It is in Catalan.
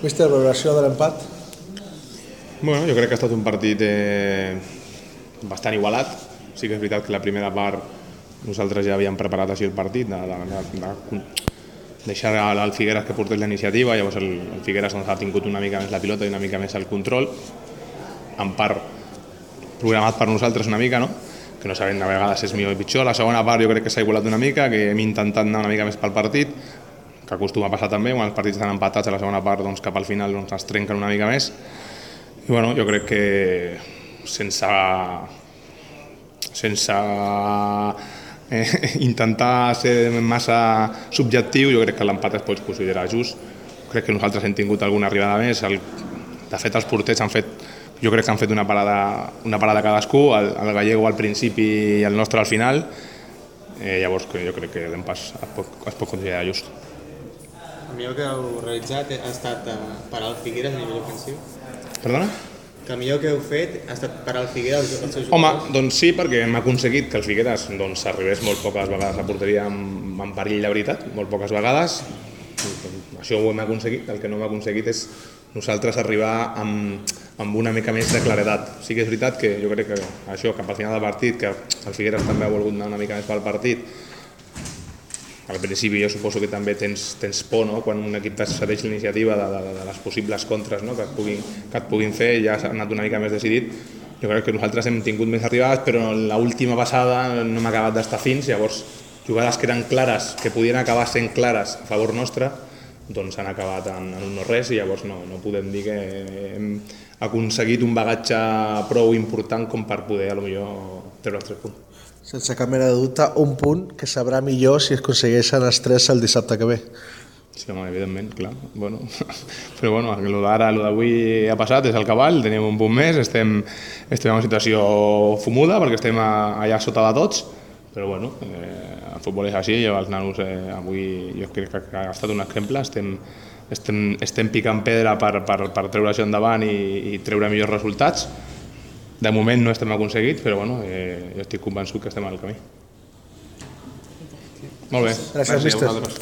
Mister, valoració de l'empat? Bueno, jo crec que ha estat un partit eh, bastant igualat. Sí que és veritat que la primera part nosaltres ja havíem preparat així el partit, de, de, de, de deixar al Figueres que portés la iniciativa, llavors el, el Figueres doncs, ha tingut una mica més la pilota i una mica més el control, en part programat per nosaltres una mica, no? que no sabem de vegades és millor o pitjor. La segona part jo crec que s'ha igualat una mica, que hem intentat anar una mica més pel partit, que acostuma a passar també, quan els partits estan empatats a la segona part doncs, cap al final doncs, es trenquen una mica més. I bueno, jo crec que sense, sense eh, intentar ser massa subjectiu, jo crec que l'empat es pot considerar just. Crec que nosaltres hem tingut alguna arribada més. El, de fet, els porters han fet jo crec que han fet una parada, una parada cadascú, el, el gallego al principi i el nostre al final, eh, llavors jo crec que l'empàs es, es pot considerar just. Millor que heu realitzat ha estat eh, parar el Figueres a nivell ofensiu? Perdona? Que el millor que heu fet ha estat parar el Figueres als seus Home, doncs sí, perquè hem aconseguit que el Figueres doncs, arribés molt poques vegades a porteria amb, amb perill de veritat, molt poques vegades. Això ho hem aconseguit, el que no hem aconseguit és nosaltres arribar amb, amb una mica més de claredat. Sí que és veritat que jo crec que això, cap al final del partit, que el Figueres també ha volgut anar una mica més pel partit, al principi jo suposo que també tens, tens por no? quan un equip cedeix l'iniciativa de, de, de les possibles contres no? que, et puguin, que et puguin fer ja s'ha anat una mica més decidit jo crec que nosaltres hem tingut més arribades però l'última passada no hem acabat d'estar fins llavors jugades que eren clares que podien acabar sent clares a favor nostre doncs han acabat en, en un no res i llavors no, no podem dir que hem aconseguit un bagatge prou important com per poder a lo millor treure els tres punts Sense cap mena de dubte, un punt que sabrà millor si es aconsegueixen els tres el dissabte que ve. Sí, home, evidentment, clar. Bueno, però bueno, el d'ara, el d'avui ha passat, és el cavall, tenim un punt més, estem, estem en una situació fumuda perquè estem a, allà sota de tots, però bueno, eh, el futbol és així, jo els nanos eh, avui jo crec que ha estat un exemple, estem, estem, estem picant pedra per, per, per treure això endavant i, i treure millors resultats. De moment no estem aconseguits, però bueno, eh, jo estic convençut que estem al camí. Molt bé, Gràcies, vosaltres.